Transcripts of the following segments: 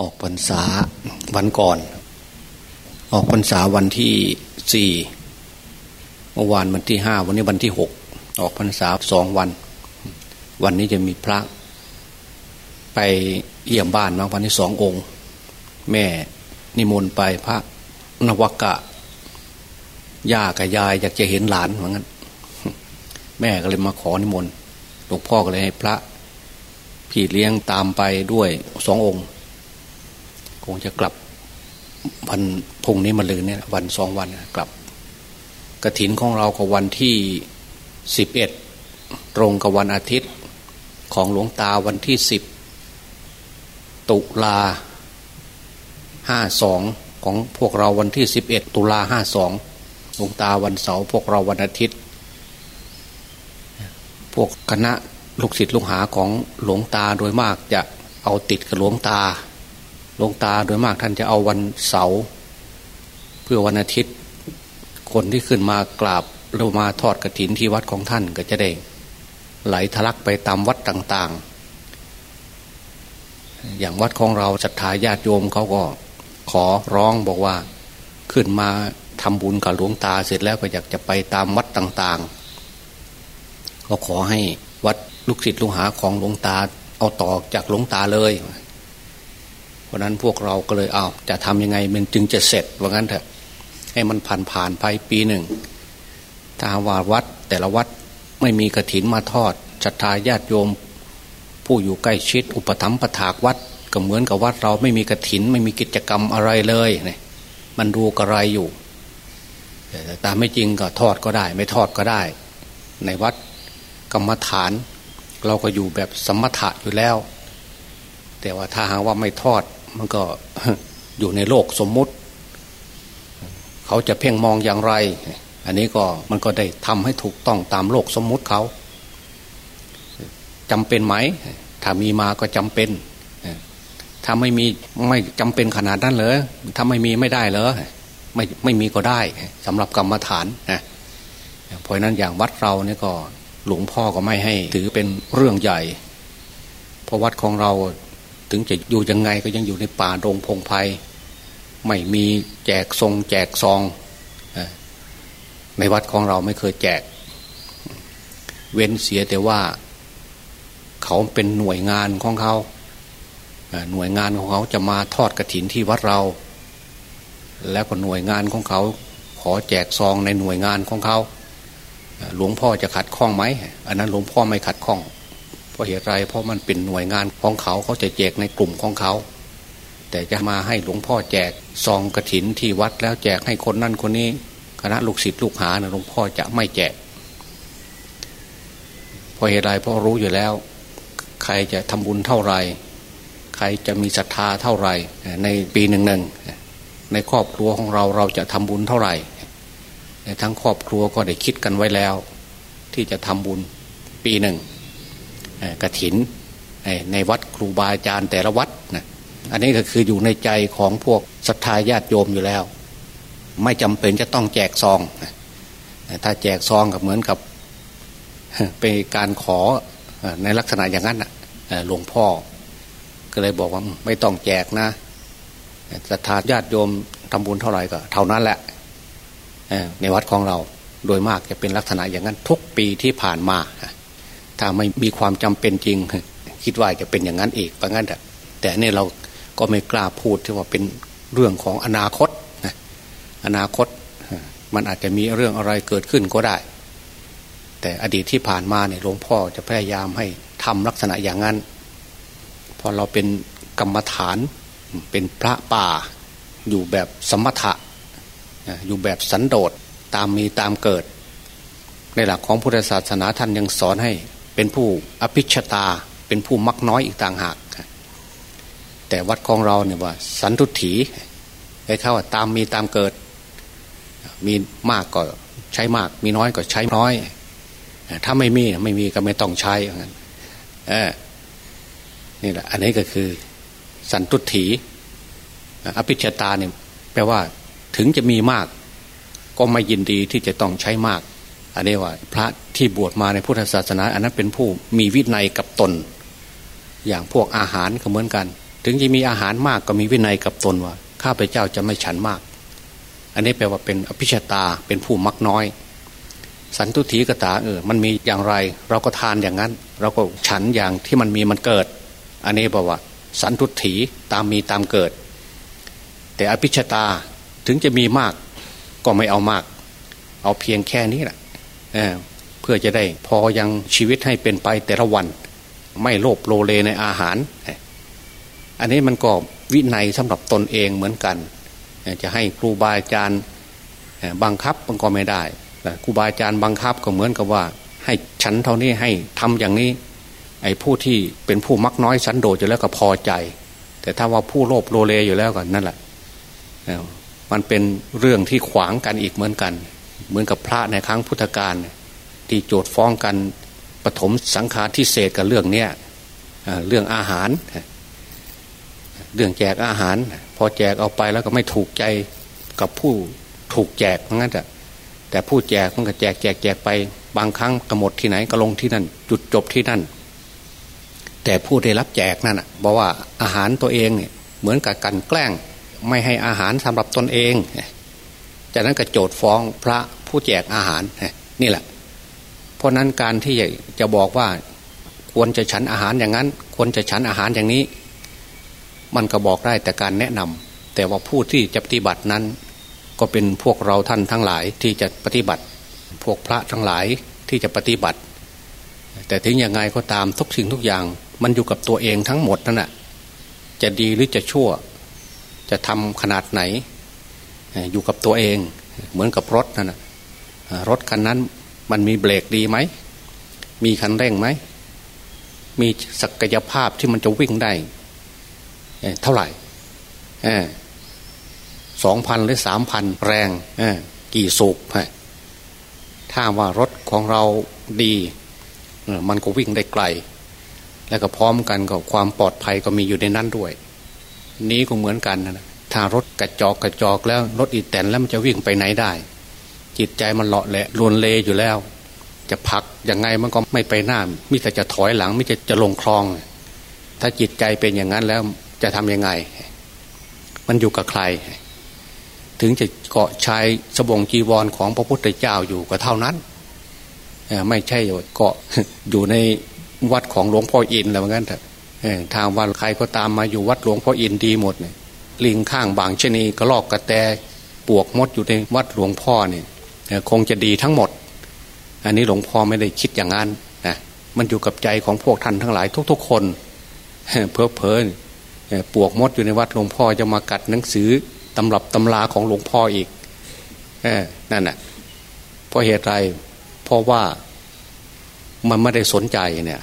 ออกพรรษาวันก่อน ออกพรรษาวันที่สี่เมื่อวานวันที่ห้าวันนี้วันที่หกออกพรรษาสองวัน วันนี้จะมีพระ ไปเยี่ยมบ้านมาวันที่สององค์ แม่นิมนต์ไปพระนวกะย่ากับยายอยากจะเห็นหลานเหมือนกันแม่ก็เลยมาขอนิมนต์หลวงพ่อก็เลยให้พระ พี่เลี้ยงตามไปด้วยสององค์ คงจะกลับวันพุ่งนี้มาลืนเนี่ยวันสองวันกลับกระถินของเราก็วันที่สิบเอ็ดตรงกับวันอาทิตย์ของหลวงตาวันที่สิบตุลาห้าสองของพวกเราวันที่สิบเอ็ดตุลาห้าสองหลวงตาวันเสาร์พวกเราวันอาทิตย์ พวกคณะลูกศิษย์ลูกหาของหลวงตาโดยมากจะเอาติดกับหลวงตา ลวงตาโดยมากท่านจะเอาวันเสาร์เพื่อวันอาทิตย์ คนที่ขึ้นมากราบหรือมาทอดกระถินที่วัดของท่านก็จะได้ไหลทะลักไปตามวัดต่างๆ อย่างวัดของเราศรัทธาญาติโยมเขาก็ขอร้องบอกว่าขึ้นมาทำบุญกับหลวงตาเสร็จแล้วก็อยากจะไปตามวัดต่างๆ ก็ขอให้วัดลูกศิษย์ลูกหาของหลวงตาเอาต่อจากหลวงตาเลย ราะนั้นพวกเราก็เลยเอาจะทำยังไงมันจึงจะเสร็จว่างั้นเถอะให้มันผ่านผ่านไปปีหนึ่ง ถ้าว่าวัดแต่ละวัดไม่มีกระถินมาทอดศรัทธาญาติโยม ผู้อยู่ใกล้ชิด อุปถัมภ์ประถากวัด ก็เหมือนกับวัดเราไม่มีกระถิน ไม่มีกิจกรรมอะไรเลยเนี่ยมันดูกระไรอยู่แต่ตามไม่จริงก็ทอดก็ได้ ไม่ทอดก็ได้ ในวัดกรรมฐาน เราก็อยู่แบบสมถะอยู่แล้ว แต่ว่าถ้าหากว่าไม่ทอด มันก็อยู่ในโลกสมมุติ เขาจะเพ่งมองอย่างไร อันนี้ก็มันก็ได้ทำให้ถูกต้องตามโลกสมมุติเขาจำเป็นไหม ถ้ามีมาก็จำเป็น ถ้าไม่มีไม่จำเป็นขนาดนั้นเลยถ้าไม่มีไม่ได้เลยไม่ไม่มีก็ได้สำหรับกรรมฐานนะเพราะนั้นอย่างวัดเราเนี่ยก็หลวงพ่อก็ไม่ให้ ถือเป็นเรื่องใหญ่ เพราะวัดของเรา ถึงจะอยู่ยังไงก็ยังอยู่ในป่าโรงพงไพ่ไม่มีแจกทรง แจกซองในวัดของเราไม่เคยแจก เว้นเสียแต่ว่า เขาเป็นหน่วยงานของเขาหน่วยงานของเขาจะมาทอดกระถินที่วัดเรา แล้วก็หน่วยงานของเขา ขอแจกซองในหน่วยงานของเขาหลวงพ่อจะขัดข้องไหมอันนั้นหลวงพ่อไม่ขัดข้อง เพราะเหตุไรเพราะมันเป็นหน่วยงานของเขาเขาจะแจกในกลุ่มของเขา แต่จะมาให้หลวงพ่อแจกซองกระถินที่วัดแล้วแจกให้คนนั่นคนนี้ คณะลูกศิษย์ลูกหานะหลวงพ่อจะไม่แจกเพราะเหตุไรเพราะรู้อยู่แล้ว ใครจะทำบุญเท่าไหร่ใครจะมีศรัทธาเท่าไหร่ในปีหนึ่งหนึ่งในครอบครัวของเราเราจะทำบุญเท่าไหร่ทั้งครอบครัวก็ได้คิดกันไว้แล้ว ที่จะทำบุญปีหนึ่ง กระถินในวัดครูบาอาจารย์แต่ละวัดนะอันนี้ก็คืออยู่ในใจของพวกศรัทธาญาติโยมอยู่แล้ว ไม่จำเป็นจะต้องแจกซองถ้าแจกซองกับเหมือนกับเป็นการขอในลักษณะอย่างนั้นหลวงพ่อ ก็เลยบอกว่าไม่ต้องแจกนะศรัทธาญาติโยมทำบุญเท่าไหร่ก็ เท่านั้นแหละในวัดของเราโดยมากจะเป็นลักษณะอย่างนั้นทุกปีที่ผ่านมา ถ้าไม่มีความจำเป็นจริง คิดว่าจะเป็นอย่างนั้นอีกเพราะงั้นแต่เนี่ยเราก็ไม่กล้าพูดที่ว่าเป็นเรื่องของอนาคตอนาคตมันอาจจะมีเรื่องอะไรเกิดขึ้นก็ได้ แต่อดีตที่ผ่านมาเนี่ยหลวงพ่อจะพยายามให้ทำลักษณะอย่างนั้น พอเราเป็นกรรมฐานเป็นพระป่า อยู่แบบสมถะอยู่แบบสันโดษตามมีตามเกิด ในหลักของพุทธศาสนาท่านยังสอนให้ เป็นผู้อภิชตา เป็นผู้มักน้อยอีกต่างหาก แต่วัดของเราเนี่ยว่า สันทุถีให้เข้าว่าตามมีตามเกิด มีมากก็ใช้มาก มีน้อยก็ใช้น้อย ถ้าไม่มีไม่มีก็ไม่ต้องใช้อย่างนั้นนี่แหละ อันนี้ก็คือ สันตุถีอภิชตาเนี่ยแปลว่าถึงจะมีมาก ก็ไม่ยินดีที่จะต้องใช้มาก อันนี้ว่า พระที่บวชมาในพุทธศาสนา อันนั้นเป็นผู้มีวินัยกับตน อย่างพวกอาหารก็เหมือนกัน ถึงจะมีอาหารมากก็มีวินัยกับตนว่าข้าพเจ้าจะไม่ฉันมาก อันนี้แปลว่าเป็นอภิชาตาเป็นผู้มักน้อย สันตุถีกตาเออมันมีอย่างไร เราก็ทานอย่างนั้น เราก็ฉันอย่างที่มันมีมันเกิด อันนี้แปลว่าสันตุถีตามมีตามเกิด แต่อภิชาตาถึงจะมีมากก็ไม่เอามาก เอาเพียงแค่นี้แหละ เพื่อจะได้พอยังชีวิตให้เป็นไปแต่ละวัน ไม่โลภโลเลในอาหาร อันนี้มันก็วินัยสำหรับตนเองเหมือนกัน จะให้ครูบาอาจารย์บังคับมันก็ไม่ได้ครูบาอาจารย์บังคับก็เหมือนกับว่า ให้ฉันเท่านี้ให้ทำอย่างนี้ ไอ้ผู้ที่เป็นผู้มักน้อยสันโดษอยู่แล้วก็พอใจ แต่ถ้าว่าผู้โลภโลเลอยู่แล้วก็นั่นแหละมันเป็นเรื่องที่ขวางกันอีกเหมือนกัน เหมือนกับพระในครั้งพุทธกาลที่โจทฟ้องกันปฐมสังฆาทิเศษกับเรื่องเนี้ยเรื่องอาหาร เรื่องแจกอาหาร พอแจกเอาไปแล้วก็ไม่ถูกใจกับผู้ถูกแจกงั้นแต่แต่ผู้แจกมันก็แจกแจกแจกไป บางครั้งกระหมดที่ไหนก็ลงที่นั่น จุดจบที่นั่น แต่ผู้ได้รับแจกนั่นบอกว่าอาหารตัวเองเนี่ยเหมือนกับกันแกล้ง ไม่ให้อาหารสำหรับตนเอง จากนั้นก็โจทฟ้องพระผู้แจกอาหารนี่แหละ เพราะนั้นการที่จะบอกว่าควรจะฉันอาหารอย่างนั้น ควรจะฉันอาหารอย่างนี้ มันก็บอกได้แต่การแนะนำแต่ว่าผู้ที่จะปฏิบัตินั้น ก็เป็นพวกเราท่านทั้งหลายที่จะปฏิบัติ พวกพระทั้งหลายที่จะปฏิบัติ แต่ถึงยังไงก็ตามทุกสิ่งทุกอย่าง มันอยู่กับตัวเองทั้งหมดนั่นแหะจะดีหรือจะชั่ว จะทำขนาดไหน อยู่กับตัวเองเหมือนกับรถนั่นนะรถคันนั้นมันมีเบรกดีไหม มีคันเร่งไหม มีศักยภาพที่มันจะวิ่งได้ เท่าไหร่สองพันหรือสามพันแรงกี่สูบถ้าว่ารถของเราดีมันก็วิ่งได้ไกล และก็พร้อมกันกับความปลอดภัยก็มีอยู่ในนั้นด้วย นี้ก็เหมือนกันนะ ถ้ารถกระจอกกระจอกแล้วรถอีแตนแล้วมันจะวิ่งไปไหนได้ จิตใจมันเลาะแหละลวนเลอยู่แล้ว จะพักยังไงมันก็ไม่ไปหน้ามิแต่จะถอยหลังมิจะจะลงคลอง ถ้าจิตใจเป็นอย่างนั้นแล้วจะทำยังไง มันอยู่กับใคร ถึงจะเกาะชายสบงจีวรของพระพุทธเจ้าอยู่ก็เท่านั้นไม่ใช่เกาะอยู่ในวัดของหลวงพ่ออินแล้วเหมือนกันเถอะทางวันใครก็ตามมาอยู่วัดหลวงพ่ออินดีหมดเนี่ย ลิงข้างบางชนีกระลอกกระแตปวกมดอยู่ในวัดหลวงพ่อเนี่ยคงจะดีทั้งหมด อันนี้หลวงพ่อไม่ได้คิดอย่างนั้นนะมันอยู่กับใจของพวกท่านทั้งหลายทุก ๆ คนเพอเพอปวกมดอยู่ในวัดหลวงพ่อจะมากัดหนังสือตำรับตำราของหลวงพ่ออีกนั่นแหะเพราะเหตุไรเพราะว่ามันไม่ได้สนใจเนี่ย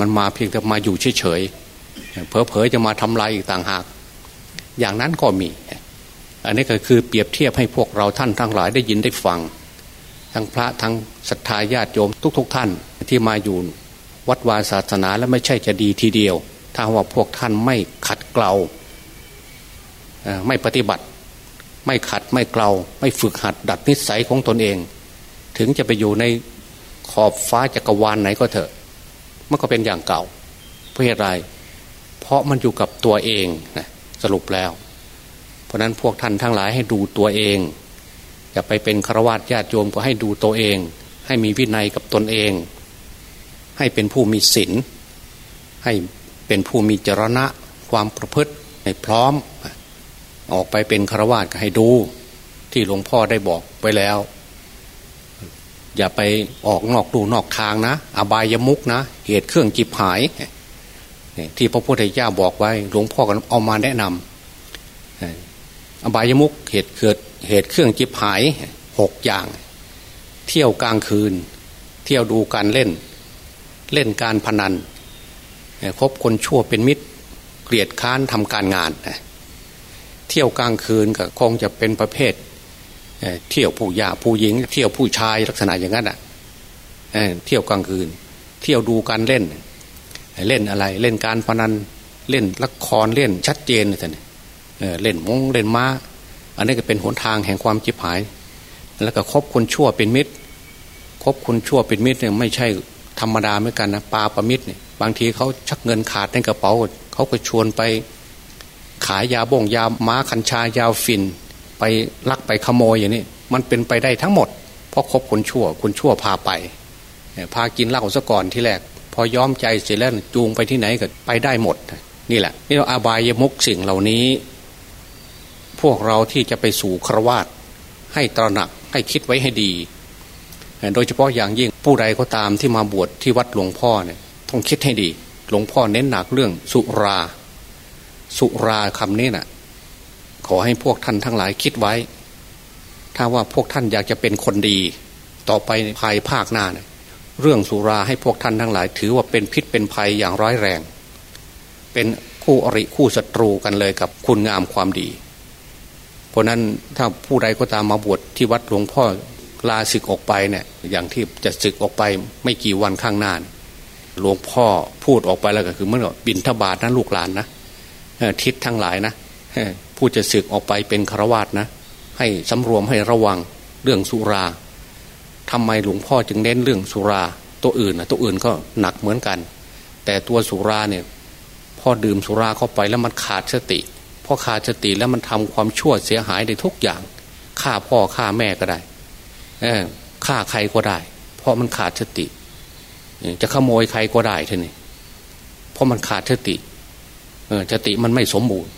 มันมาเพียงแต่มาอยู่เฉยๆเผลอๆจะมาทำลายอีกต่างหาก อย่างนั้นก็มี อันนี้ก็คือเปรียบเทียบให้พวกเราท่านทั้งหลายได้ยินได้ฟัง ทั้งพระทั้งศรัทธาญาติโยมทุก ๆทท่านที่มาอยู่วัดวาศาสนาแล้วไม่ใช่จะดีทีเดียว ถ้าว่าพวกท่านไม่ขัดเกลาไม่ปฏิบัติ ไม่ขัดไม่เกลาไม่ฝึกหัดดัดนิสัยของตนเอง ถึงจะไปอยู่ในขอบฟ้าจักรวาลไหนก็เถอะ มันก็เป็นอย่างเก่า เพราะเหตุไรเพราะมันอยู่กับตัวเองนะ สรุปแล้ว เพราะนั้นพวกท่านทั้งหลายให้ดูตัวเอง อย่าไปเป็นฆราวาสญาติโยมก็ให้ดูตัวเอง ให้มีวินัยกับตนเอง ให้เป็นผู้มีศีลให้เป็นผู้มีจรณะความประพฤติให้พร้อม ออกไปเป็นฆราวาสก็ให้ดู ที่หลวงพ่อได้บอกไว้แล้ว อย่าไปออกนอกดูนอกทางนะ อบายมุกนะ เหตุเครื่องจิบหาย ที่พระพุทธเจ้าบอกไว้ หลวงพ่อก็เอามาแนะนำอบายมุกเหตุเกิดเหตุเครื่องจิบหายหกอย่าง เที่ยวกลางคืน เที่ยวดูการเล่น เล่นการพนันคบคนชั่วเป็นมิตร เกลียดค้านทำการงาน เที่ยวกลางคืนก็คงจะเป็นประเภท เที่ยวผู้ยาผู้หญิง เที่ยวผู้ชายลักษณะอย่างนั้นอะเที่ยวกลางคืน เที่ยวดูการเล่น เล่นอะไร เล่นการพนันเล่นละครเล่นชัดเจนเลยท่านเล่นมงเล่นม้า อันนี้ก็เป็นหนทางแห่งความจิบหาย แล้วก็คบคนชั่วเป็นมิตรคบคนชั่วเป็นมิตรเนี่ยไม่ใช่ธรรมดาเหมือนกันนะปาประมิตรเนี่ยบางทีเขาชักเงินขาดในกระเป๋าเขาก็ชวนไป ขายยาบ่งยาม้าคัญชายาฟินไปลักไปขโมยอย่างนี้มันเป็นไปได้ทั้งหมด เพราะคบคนชั่วคนชั่วพาไปพากินเหล้าซะก่อนที่แรก อย้อมใจเสร็จแล้วจูงไปที่ไหนก็ไปได้หมด นี่แหละ นี่เราอาบายมุกสิ่งเหล่านี้ พวกเราที่จะไปสู่ครวาตให้ตระหนักให้คิดไว้ให้ดี โดยเฉพาะอย่างยิ่งผู้ใดก็ตามที่มาบวชที่วัดหลวงพ่อเนี่ยต้องคิดให้ดี หลวงพ่อเน้นหนักเรื่องสุรา สุราคำนี้นะ่ะ ขอให้พวกท่านทั้งหลายคิดไว้ ถ้าว่าพวกท่านอยากจะเป็นคนดี ต่อไปภายภาคหน้าเนี่ย เรื่องสุราให้พวกท่านทั้งหลาย ถือว่าเป็นพิษเป็นภัยอย่างร้ายแรง เป็นคู่อริคู่ศัตรูกันเลยกับคุณงามความดี เพราะนั้นถ้าผู้ใดก็ตามมาบวชที่วัดหลวงพ่อลาศึกออกไปเนี่ยอย่างที่จะศึกออกไปไม่กี่วันข้างหน้าหลวงพ่อพูดออกไปแล้วก็คือเมื่อบินทบาทนะลูกหลานนะทิศทั้งหลายนะผู้จะศึกออกไปเป็นฆราวาสนะ ให้สำรวมให้ระวังเรื่องสุรา ทำไมหลวงพ่อจึงเน้นเรื่องสุรา ตัวอื่นนะตัวอื่นก็หนักเหมือนกัน แต่ตัวสุราเนี่ยพอดื่มสุราเข้าไปแล้วมันขาดสติพอขาดสติแล้วมันทำความชั่วเสียหายในทุกอย่างฆ่าพ่อฆ่าแม่ก็ได้ฆ่าใครก็ได้ เพราะมันขาดสติ จะขโมยใครก็ได้ท่านี่เพราะมันขาดสติเอสติมันไม่สมบูรณ์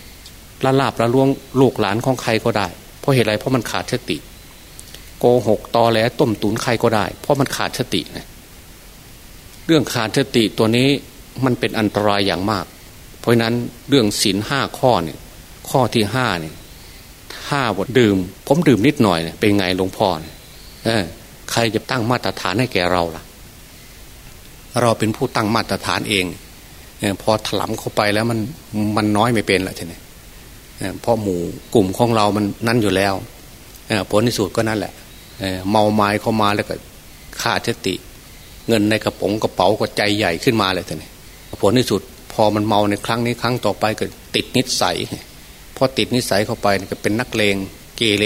ละลาบละล่วงลูกหลานของใครก็ได้ เพราะเหตุไรเพราะมันขาดสติ โกหกตอแหลต้มตุนใครก็ได้ เพราะมันขาดสตินะเรื่องขาดสติตัวนี้มันเป็นอันตรายอย่างมาก เพราะนั้นเรื่องศีลห้าข้อเนี่ยข้อที่ห้าเนี่ยห้าบทดื่ม ผมดื่มนิดหน่อยเนี่ยเป็นไงหลวงพ่อเนี่ยใครจะตั้งมาตรฐานให้แก่เราล่ะ เราเป็นผู้ตั้งมาตรฐานเองพอถลำเข้าไปแล้วมันมันน้อยไม่เป็นละทีนี้เพราะหมู่กลุ่มของเรามันนั่นอยู่แล้วผลที่สุดก็นั่นแหละ เมาไม้เข้ามาแล้วก็ขาดสติ เงินในกระป๋องกระเป๋าก็ใจใหญ่ขึ้นมาเลยทีนี้ผลที่สุดพอมันเมาในครั้งนี้ครั้งต่อไปก็ติดนิสัยพอติดนิสัยเข้าไปก็เป็นนักเลงเกเร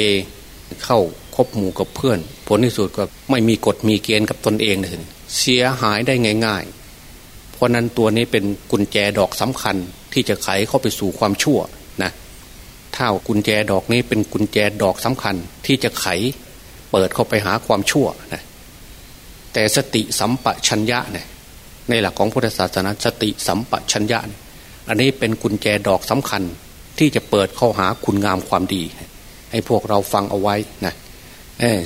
เข้าคบหมู่กับเพื่อน ผลที่สุดก็ไม่มีกฎมีเกณฑ์กับตนเองเลยเสียหายได้ง่าย ๆ เพราะนั้นตัวนี้เป็นกุญแจดอกสำคัญที่จะไขเข้าไปสู่ความชั่วนะถ้ากุญแจดอกนี้เป็นกุญแจดอกสำคัญที่จะไข เปิดเข้าไปหาความชั่วนะแต่สติสัมปชัญญะเนี่ยในหลักของพุทธศาสนาสติสัมปชัญญะอันนี้เป็นกุญแจดอกสำคัญที่จะเปิดเข้าหาคุณงามความดี ให้พวกเราฟังเอาไว้นะ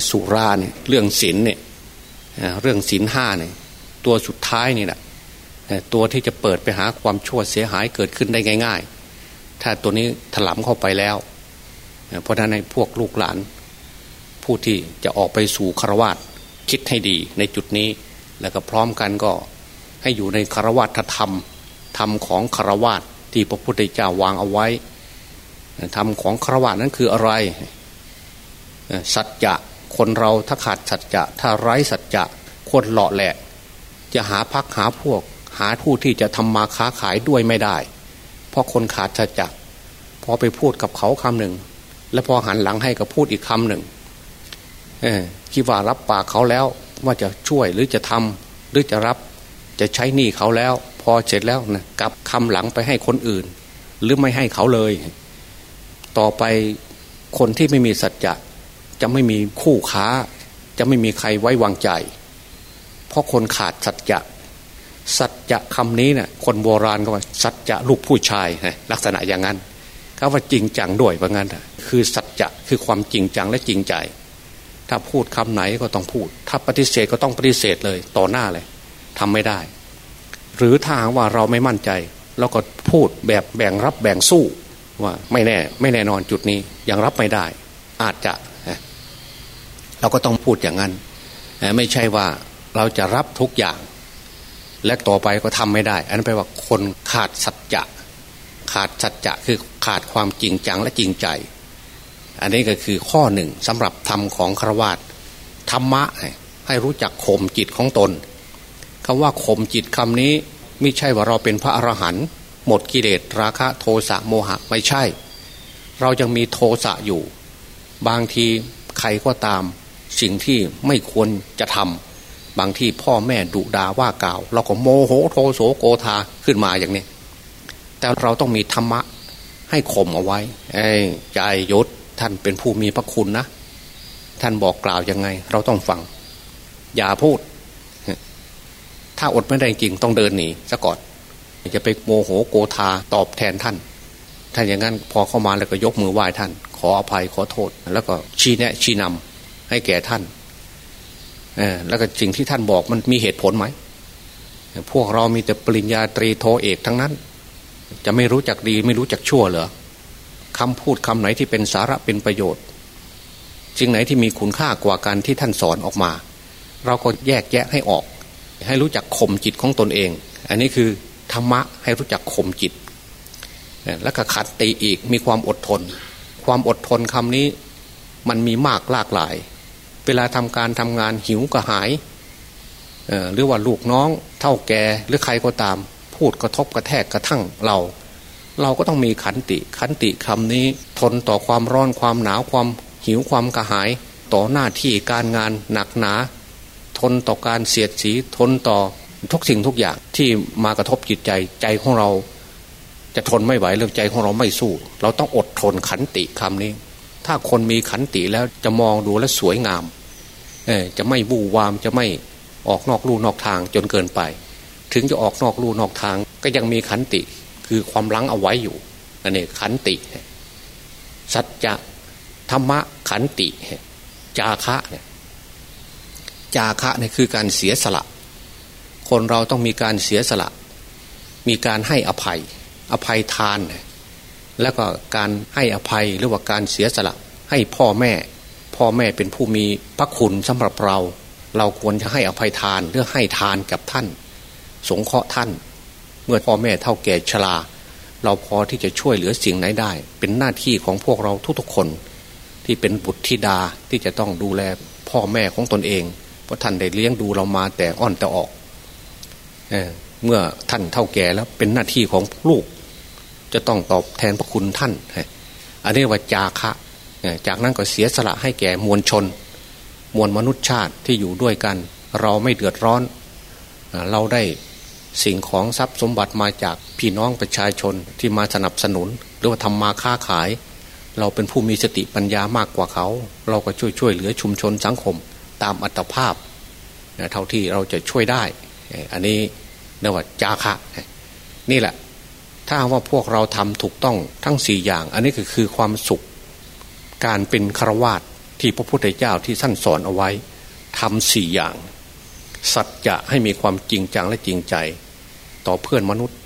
สุราเนี่ยเรื่องศีลเนี่ยเรื่องศีลห้าเนี่ยตัวสุดท้ายนี่แหละตัวที่จะเปิดไปหาความชั่วเสียหายเกิดขึ้นได้ง่าย ๆ ถ้าตัวนี้ถลำเข้าไปแล้ว เพราะฉะนั้นในพวกลูกหลาน ผู้ที่จะออกไปสู่คารวาสคิดให้ดีในจุดนี้ แล้วก็พร้อมกันก็ให้อยู่ในคารวาสธรรมธรรมของคารวาสที่พระพุทธเจ้าวางเอาไว้ธรรมของคารวาสนั้นคืออะไร สัจจะคนเราถ้าขาดสัจจะถ้าไร้สัจจะคนหล่อแหละ จะหาพักหาพวก หาผู้ที่จะทำมาค้าขายด้วยไม่ได้ เพราะคนขาดสัจจะพอไปพูดกับเขาคำหนึ่งแล้วพอหันหลังให้กับพูดอีกคำหนึ่ง คิดว่ารับปากเขาแล้ว ว่าจะช่วยหรือจะทำหรือจะรับจะใช้หนี้เขาแล้ว พอเสร็จแล้วนะกลับคำหลังไปให้คนอื่น หรือไม่ให้เขาเลย ต่อไปคนที่ไม่มีสัจจะจะไม่มีคู่ค้า จะไม่มีใครไว้วางใจ เพราะคนขาดสัจจะสัจจะคำนี้เนะ่ยคนโบราณก็ว่าสัจจะลูกผู้ชายลักษณะอย่างนั้นเขาว่าจริงจังด้วยว่างั้นคือสัจจะคือความจริงจังและจริงใจ ถ้าพูดคำไหนก็ต้องพูด ถ้าปฏิเสธก็ต้องปฏิเสธเลย ต่อหน้าเลยทำไม่ได้ หรือถ้าว่าเราไม่มั่นใจเราก็พูดแบบแบ่งรับแบ่งสู้ว่าไม่แน่ ไม่แน่นอนจุดนี้ยังรับไม่ได้ อาจจะเราก็ต้องพูดอย่างนั้นไม่ใช่ว่าเราจะรับทุกอย่าง และต่อไปก็ทำไม่ได้ อันนั้นแปลว่าคนขาดสัจจะขาดสัจจะคือขาดความจริงจังและจริงใจ อันนี้ก็คือข้อหนึ่งสำหรับธรรมของครวาตธรรมะให้รู้จักข่มจิตของตนคำว่าข่มจิตคำนี้ไม่ใช่ว่าเราเป็นพระอรหันต์หมดกิเลสราคะโทสะโมหะไม่ใช่ เรายังมีโทสะอยู่ บางทีใครก็ตามสิ่งที่ไม่ควรจะทำบางที่พ่อแม่ดุดาว่ากล่าว เราก็โมโหโทโสโกธาขึ้นมาอย่างนี้ แต่เราต้องมีธรรมะให้ข่มเอาไว้ใจยศ ท่านเป็นผู้มีพระคุณนะ ท่านบอกกล่าวยังไง เราต้องฟัง อย่าพูด ถ้าอดไม่ได้จริงต้องเดินหนีซะก่อนจะไปโมโหโกธาตอบแทนท่านท่านอย่างนั้นพอเข้ามาแล้วก็ยกมือไหว้ท่าน ขออภัยขอโทษ แล้วก็ชี้แนะชี้นำให้แก่ท่านอแล้วก็สิ่งที่ท่านบอกมันมีเหตุผลไหม พวกเรามีแต่ปริญญาตรีโทเอกทั้งนั้น จะไม่รู้จักดีไม่รู้จักชั่วเหรอ คำพูดคำไหนที่เป็นสาระเป็นประโยชน์สิ่งไหนที่มีคุณค่ากว่าการที่ท่านสอนออกมา เราก็แยกแยะให้ออก ให้รู้จักข่มจิตของตนเอง อันนี้คือธรรมะให้รู้จักข่มจิต แล้วก็ขัดตีอีกมีความอดทน ความอดทนคำนี้มันมีมากหลากหลาย เวลาทำการทำงานหิวกระหาย หรือว่าลูกน้องเท่าแกหรือใครก็ตาม พูดกระทบกระแทกกระทั่งเรา เราก็ต้องมีขันติ ขันติคำนี้ทนต่อความร้อนความหนาวความหิวความกระหาย ต่อหน้าที่การงานหนักหนา ทนต่อการเสียดสีทนต่อทุกสิ่งทุกอย่างที่มากระทบจิตใจใจของเรา จะทนไม่ไหวเรื่องใจของเราไม่สู้ เราต้องอดทนขันติคำนี้ ถ้าคนมีขันติแล้วจะมองดูแลสวยงามเอจะไม่บูวามจะไม่ออกนอกลู่นอกทางจนเกินไป ถึงจะออกนอกลู่นอกทางก็ยังมีขันติ คือความลังเอาไว้อยู่อันนี้ขันติ สัจจะธรรมะขันติ จาคะเนี่ยจาคะเนี่ยคือการเสียสละ คนเราต้องมีการเสียสละ มีการให้อภัย อภัยทาน แล้วก็การให้อภัยหรือว่าการเสียสละ ให้พ่อแม่ พ่อแม่เป็นผู้มีพระคุณสำหรับเรา เราควรจะให้อภัยทานหรือให้ทานกับท่าน สงเคราะห์ท่าน มื่อพ่อแม่เท่าแก่ชราเราพอที่จะช่วยเหลือสิ่งไหนได้ เป็นหน้าที่ของพวกเราทุกๆคน ที่เป็นบุตรธิดาที่จะต้องดูแลพ่อแม่ของตนเอง เพราะท่านได้เลี้ยงดูเรามาแต่อ่อนแต่ออกเเมื่อท่านเท่าแก่แล้วเป็นหน้าที่ของลูก จะต้องตอบแทนพระคุณท่าน อันนี้ว่าจาคะ จากนั้นก็เสียสละให้แก่มวลชน มวลมนุษยชาติที่อยู่ด้วยกัน เราไม่เดือดร้อน เราได้ สิ่งของทรัพย์สมบัติมาจากพี่น้องประชาชนที่มาสนับสนุน หรือว่าทำมาค้าขาย เราเป็นผู้มีสติปัญญามากกว่าเขา เราก็ช่วยช่วยเหลือชุมชนสังคมตามอัตภาพ เท่าที่เราจะช่วยได้ อันนี้เรียกว่าจาคะ นี่แหละ ถ้าว่าพวกเราทำถูกต้องทั้งสี่อย่าง อันนี้ก็คือความสุข การเป็นคราวาตที่พระพุทธเจ้าที่ท่านสอนเอาไว้ทำสี่อย่าง สัจจะให้มีความจริงจังและจริงใจ ต่อเพื่อนมนุษย์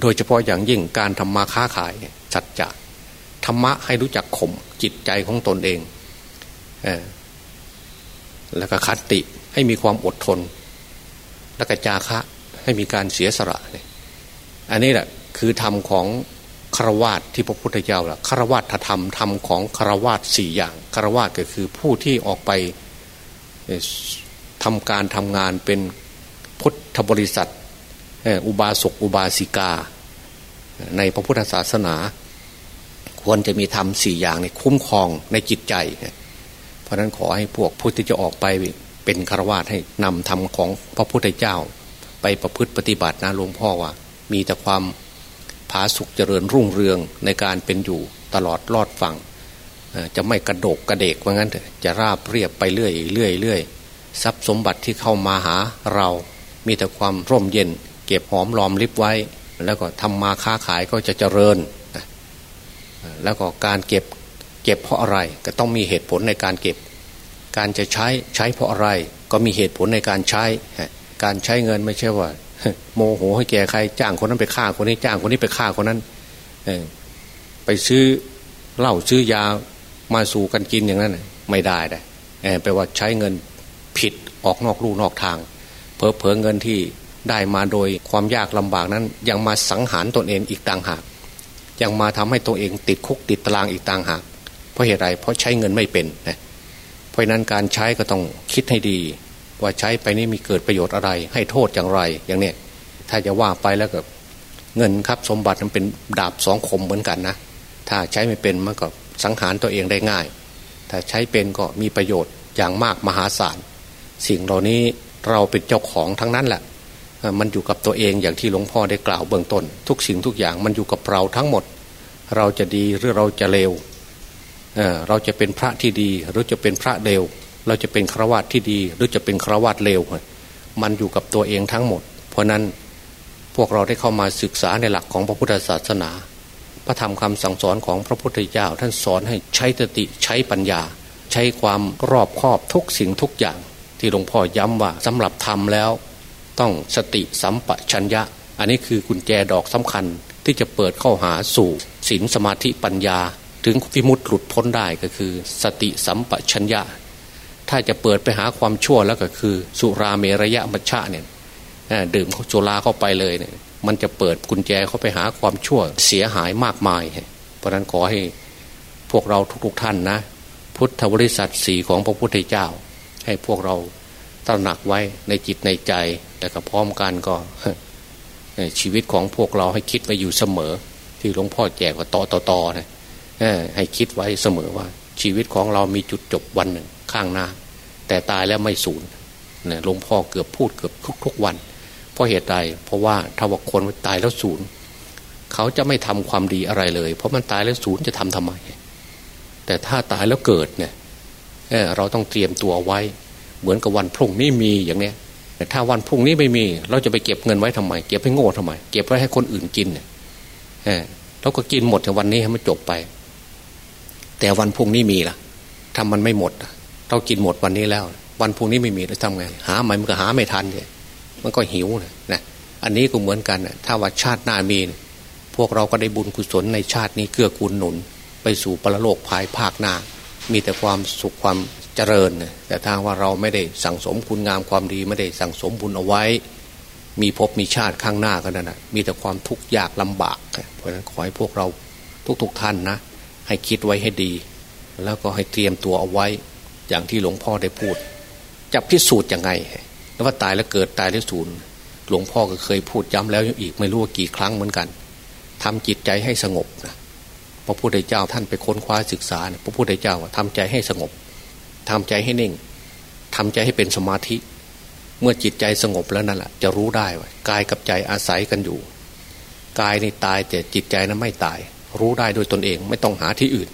โดยเฉพาะอย่างยิ่งการทำมาค้าขายสัจจะธรรมะให้รู้จักข่มจิตใจของตนเองเอแล้วก็คัติให้มีความอดทน แล้วก็จาคะให้มีการเสียสละเนี่ยอันนี้แหละคือธรรมของคารวาสที่พระพุทธเจ้าละคารวาสธรรมธรรมของคารวาสสี่อย่างคารวาสก็คือผู้ที่ออกไปทำการทำงานเป็นพุทธบริษัท อุบาสกอุบาสิกา ในพระพุทธศาสนา ควรจะมีธรรมสี่อย่างในคุ้มครองในจิตใจ เพราะนั้นขอให้พวกผู้ที่จะออกไปเป็นคารวาสให้นำธรรมของพระพุทธเจ้า ไปประพฤติปฏิบัตินะหลวงพ่อว่า มีแต่ความผาสุกเจริญรุ่งเรืองในการเป็นอยู่ตลอดรอดฝั่งจะไม่กระโดกกระเดกว่างั้นจะราบเรียบไปเรื่อยเรื่อยเรื่อยทรัพย์สมบัติที่เข้ามาหาเรา มีแต่ความร่มเย็น เก็บหอมรอมริบไว้ แล้วก็ทำมาค้าขายก็จะเจริญ แล้วก็การเก็บเก็บเพราะอะไรก็ต้องมีเหตุผลในการเก็บ การจะใช้ใช้เพราะอะไร ก็มีเหตุผลในการใช้ การใช้เงินไม่ใช่ว่า โมโหให้แก่ใครจ้างคนนั้นไปฆ่าคนนี้จ้างคนนี้ไปฆ่าคนนั้นไปซื้อเหล้าซื้อยามาสู่กันกินอย่างนั้นไม่ได้เลยแปลว่าใช้เงินผิดออกนอกลู่นอกทางเพอเพอเงินที่ ได้มาโดยความยากลำบากนั้น ยังมาสังหารตนเองอีกต่างหาก ยังมาทำให้ตัวเองติดคุกติดตารางอีกต่างหาก เพราะเหตุไรเพราะใช้เงินไม่เป็นนะเพราะนั้นการใช้ก็ต้องคิดให้ดี ว่าใช้ไปนี่มีเกิดประโยชน์อะไร ให้โทษอย่างไรอย่างเนี้ยถ้าจะว่าไปแล้วก็เงินครับสมบัติมันเป็นดาบสองคมเหมือนกันนะถ้าใช้ไม่เป็นมันก็สังหารตัวเองได้ง่าย ถ้าใช้เป็นก็มีประโยชน์อย่างมากมหาศาลสิ่งเหล่านี้เราเป็นเจ้าของทั้งนั้นแหละ มันอยู่กับตัวเองอย่างที่หลวงพ่อได้กล่าวเบื้องต้น ทุกสิ่งทุกอย่างมันอยู่กับเราทั้งหมด เราจะดีหรือเราจะเลวเเราจะเป็นพระที่ดี หรือจะเป็นพระเลวเราจะเป็นครวญที่ดี หรือจะเป็นครวญเลวมันอยู่กับตัวเองทั้งหมด เพราะนั้นพวกเราได้เข้ามาศึกษาในหลักของพระพุทธศาสนา พระธรรมคำสั่งสอนของพระพุทธเจ้า ท่านสอนให้ใช้สติใช้ปัญญา ใช้ความรอบคอบทุกสิ่งทุกอย่าง ที่หลวงพ่อย้ำว่าสำหรับทำแล้ว ต้องสติสัมปชัญญะ อันนี้คือกุญแจดอกสำคัญที่จะเปิดเข้าหาสู่ศีลสมาธิปัญญา ถึงวิมุตติหลุดพ้นได้ก็คือ สติสัมปชัญญะ ถ้าจะเปิดไปหาความชั่วแล้วก็คือ สุราเมรยะมัชชะเนี่ยดื่มโจลาเข้าไปเลยเนี่ยมันจะเปิดกุญแจเข้าไปหาความชั่วเสียหายมากมาย เพราะนั้นขอให้พวกเราทุกๆท่านนะ พุทธบริษัทสีของพระพุทธเจ้า ให้พวกเรา ตระหนักไว้ในจิตในใจ แต่ก็พร้อมกันก็ชีวิตของพวกเราให้คิดไว้อยู่เสมอ ที่หลวงพ่อแจกว่าต่อต่อต่อนะให้คิดไว้เสมอว่า ชีวิตของเรามีจุดจบวันหนึ่งข้างหน้า แต่ตายแล้วไม่สูญหลวงพ่อเกือบพูดเกือบทุกๆวัน เพราะเหตุใดเพราะว่าถ้าว่าคนตายแล้วศูนเขาจะไม่ทำความดีอะไรเลย เพราะมันตายแล้วศูนย์จะทำทำไม แต่ถ้าตายแล้วเกิดเนี่ยเเราต้องเตรียมตัวไว้ เหมือนกับวันพรุ่งนี้มีอย่างเนี้ยแต่ถ้าวันพรุ่งนี้ไม่มี เราจะไปเก็บเงินไว้ทำไม เก็บให้โง่ทำไม เก็บไว้ให้คนอื่นกินเนี่ยเราก็กินหมดในวันนี้ให้มันจบไป แต่วันพรุ่งนี้มีล่ะทำมันไม่หมดเรากินหมดวันนี้แล้ว วันพรุ่งนี้ไม่มีเราทำไงหาใหม่มันก็หาไม่ทันเลยมันก็หิวนะนะอันนี้ก็เหมือนกันนะถ้าว่าชาติหน้ามีพวกเราก็ได้บุญกุศลในชาตินี้เกื้อกูลหนุน ไปสู่ปรโลกภายภาคหน้า มีแต่ความสุขความ เจริญ แต่ถ้าว่าเราไม่ได้สั่งสมคุณงามความดีไม่ได้สั่งสมบุญเอาไว้ มีภพมีชาติข้างหน้ากันนะมีแต่ความทุกข์ยากลำบาก เพราะฉะนั้นขอให้พวกเราทุกๆทท่านนะ ให้คิดไว้ให้ดี แล้วก็ให้เตรียมตัวเอาไว้ อย่างที่หลวงพ่อได้พูด จะพิสูจน์ยังไงว่าตายแล้วเกิดตายแล้วสูญหลวงพ่อก็เคยพูดย้ำแล้วอีกไม่รู้ว่ากี่ครั้งเหมือนกันทำจิตใจให้สงบนะพระพุทธเจ้าท่านไปค้นคว้าศึกษา พระพุทธเจ้าทำใจให้สงบ ทำใจให้นิ่งทำใจให้เป็นสมาธิ เมื่อจิตใจสงบแล้วนั่นแหละจะรู้ได้ว่ากายกับใจอาศัยกันอยู่กายนี่ตายแต่จิตใจนั้นไม่ตาย รู้ได้โดยตนเองไม่ต้องหาที่อื่น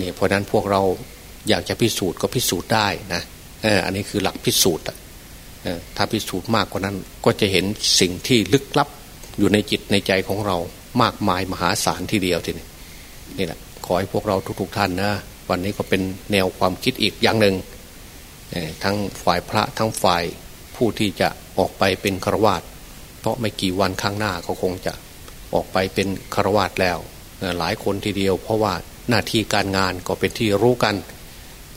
นี่เพราะนั้นพวกเราอยากจะพิสูจน์ก็พิสูจน์ได้นะเอันนี้คือหลักพิสูจน์ถ้าพิสูจน์มากกว่านั้นก็จะเห็นสิ่งที่ลึกลับอยู่ในจิตในใจของเรามากมายมหาศาลทีเดียวทีนี้นี่แหละขอให้พวกเราทุกๆท่านนะ วันนี้ก็เป็นแนวความคิดอีกอย่างหนึ่งทั้งฝ่ายพระทั้งฝ่ายผู้ที่จะออกไปเป็นฆราวาสเพราะไม่กี่วันข้างหน้าก็คงจะออกไปเป็นฆราวาสแล้ว หลายคนทีเดียว เพราะว่าหน้าที่การงานก็เป็นที่รู้กัน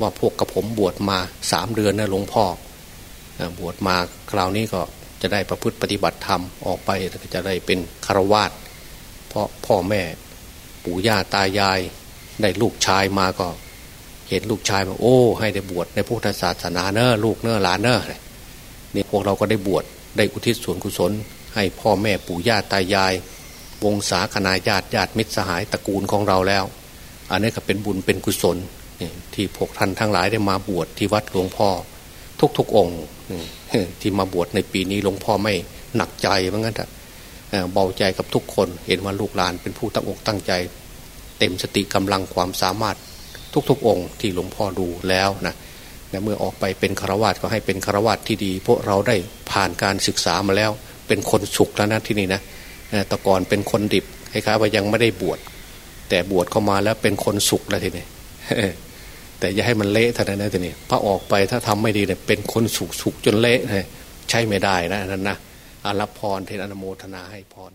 ว่าพวกกระผมบวชมาสามเดือนนะหลวงพ่อบวชมาคราวนี้ก็จะได้ประพฤติปฏิบัติธรรมออกไปก็จะได้เป็นคารวาสเพราะพ่อแม่ปู่ย่าตายาย ได้ลูกชายมาก็ เห็นลูกชายมาโอ้ ให้ได้บวชในพุทธศาสนาเนอะลูกเนอะหลานเนอะนี่พวกเราก็ได้บวชได้อุทิศส่วนกุศล ให้พ่อแม่ปู่ย่าตายาย วงศาคณาญาติญาติมิตรสหายตระกูลของเราแล้ว อันนี้ก็เป็นบุญเป็นกุศลที่พวกท่านทั้งหลายได้มาบวชที่วัดหลวงพ่อ ทุกๆองค์ที่มาบวชในปีนี้หลวงพ่อไม่หนักใจเหมือนกันเบาใจกับทุกคน เห็นว่าลูกหลานเป็นผู้ตั้งอกตั้งใจ เต็มสติกำลังความสามารถทุกๆองค์ที่หลวงพ่อดูแล้วนะเมื่อออกไปเป็นฆราวาสก็ให้เป็นฆราวาสที่ดีเพราะเราได้ผ่านการศึกษามาแล้ว เป็นคนสุขแล้วนะที่นี่นะแต่ก่อนเป็นคนดิบคล้ายๆว่ายังไม่ได้บวชแต่บวชเข้ามาแล้วเป็นคนสุขแล้วทีนี้แต่อย่าให้มันเละเท่านั้นนะทีนี้พระออกไปถ้าทำไม่ดีเนี่ยเป็นคนสุกสุกจนเละใช่ไม่ได้นะนั่นนะอารับพรเทนอนโมทนาให้พร